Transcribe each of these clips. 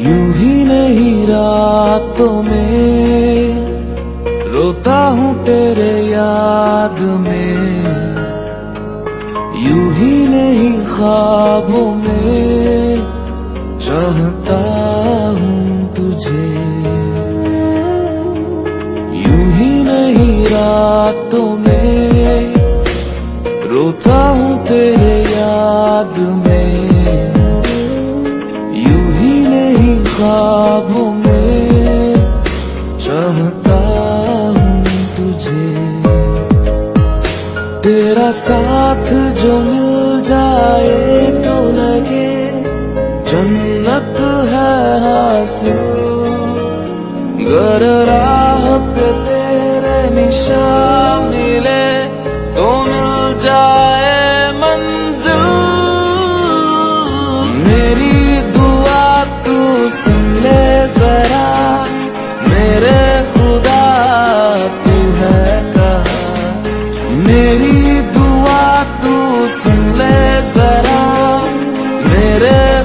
यूँ ही नहीं रातों में। रोता हूँ तेरे याद में। यूँ ही नहीं ख्वाबों में। चाहता हूँ तुझे। यूँ ही नहीं रातों में। रोता हूँ तेरे ख्वाबों में चाहता हूँ तुझे। तेरा साथ जो मिल जाए तो लगे, जन्नत है हासिल। गर राह पे तेरे निशान मिले Yeah.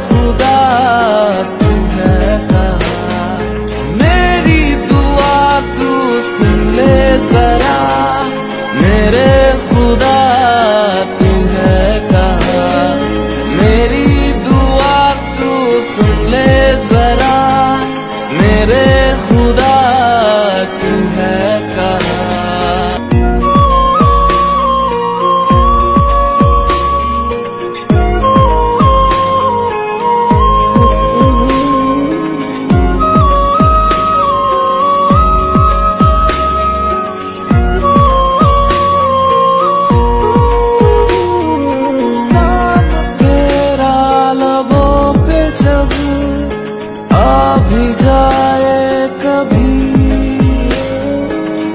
भी जाए कभी।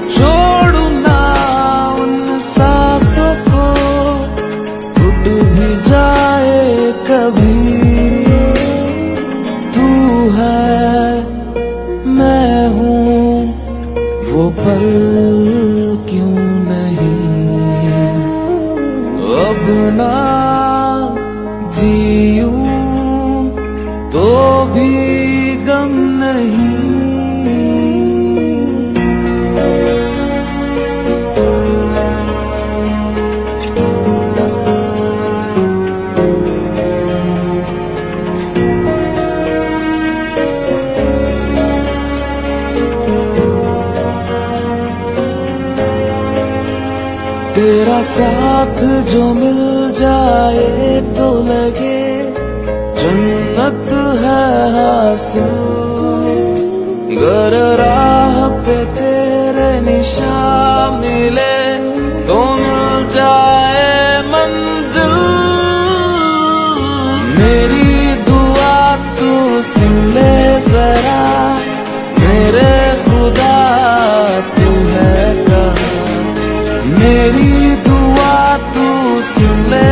छोड़ू ना उन सांसों को टूट भी जाए कभी। तू है मैं हूँ, वो पल क्यों नहीं? अब ना जीऊं तेरा साथ जो मिल जाए तो लगे, जन्नत है हासिल। गर राह पे तेरे निशान मिले you let